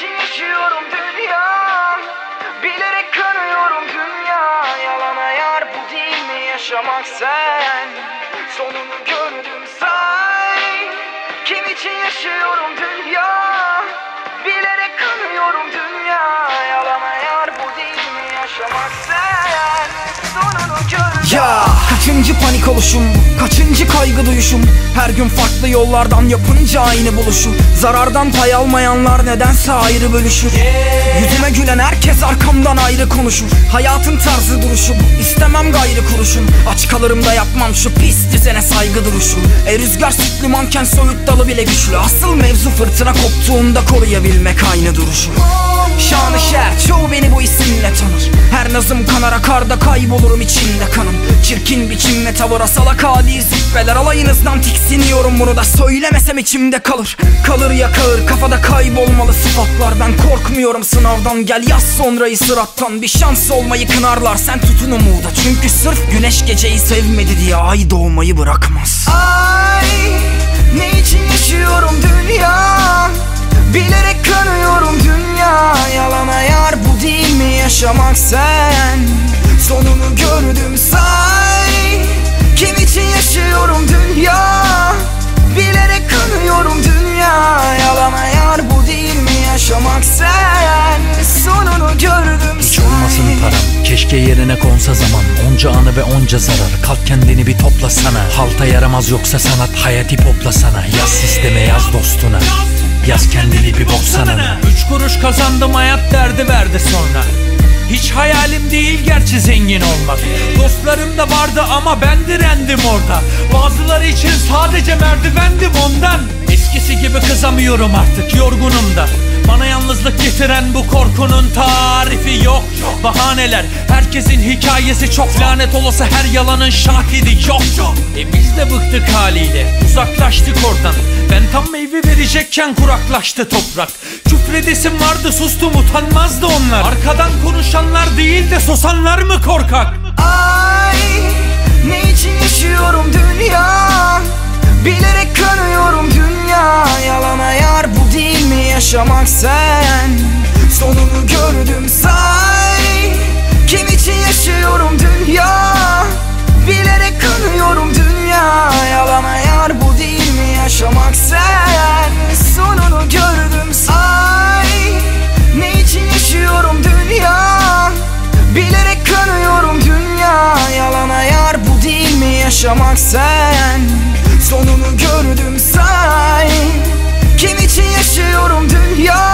için yaşıyorum dünya. Bilerek kanıyorum dünya. Yalana yar bu değil mi yaşamak sen? Sonunu gördüm say. Kim için yaşıyorum dünya? Bilerek kaçıncı panik oluşum? Kaçıncı kaygı duyuşum? Her gün farklı yollardan yapınca aynı buluşu Zarardan pay almayanlar nedense ayrı bölüşür. Yüzüme gülen herkes arkamdan ayrı konuşur. Hayatın tarzı duruşu bu istemem gayrı kuruşun Aç kalırım da yapmam şu pis düzene saygı duruşu E rüzgar süt limanken soğuk dalı bile güçlü. Asıl mevzu fırtına koptuğunda koruyabilmek aynı duruşu Şanı şer çoğu beni bu isimle tanır Her nazım kanar akarda kaybolurum içinde kanım. Çirkin biçimle tavır asalak adi züppeler Alayınızdan tiksiniyorum. Bunu da söylemesem içimde kalır. Kalır yakağır kafada kaybolmalı sıfatlar. Ben korkmuyorum sınavdan gel yaz sonrayı sırattan. Bir şans olmayı kınarlar sen tutun umuda Çünkü sırf güneş geceyi sevmedi diye ay doğmayı bırakmaz. Ay yaşamak sen. Sonunu gördüm say. Kim için yaşıyorum dünya? Bilerek kanıyorum dünya. Yalana yar bu değil mi yaşamak sen? Sonunu gördüm Hiç say. olmasın param. Keşke yerine konsa zaman. Onca anı ve onca zarar. Kalk kendini bir toplasana. Halta yaramaz yoksa sanat Hayat ip hoplasana Yaz sisteme yaz dostuna. Yaz kendini bir boksana. Üç kuruş kazandım hayat derdi verdi sonra hiç hayalim değil gerçi zengin olmak. Dostlarım da vardı ama ben direndim orada. Bazıları için sadece merdivendim ondan. Eskisi gibi kızamıyorum artık yorgunum da. Bana yalnızlık getiren bu korkunun tarifi yok. Bahaneler herkesin hikayesi çok. Lanet olası her yalanın şahidi yok. E biz de bıktık haliyle uzaklaştık oradan tam meyve verecekken kuraklaştı toprak. Küfredesim vardı sustum utanmazdı onlar. Arkadan konuşanlar değil de susanlar mı korkak? Ay ne için yaşıyorum dünya? Bilerek kanıyorum dünya. Yalana yar bu değil mi yaşamak sen? Sonunu gördüm say. Kim için yaşıyorum dünya Yaşamak sen sonunu gördüm say. Ne için yaşıyorum dünya? Bilerek kanıyorum dünya. Yalan ayar bu değil mi yaşamak sen? Sonunu gördüm say. Kim için yaşıyorum dünya?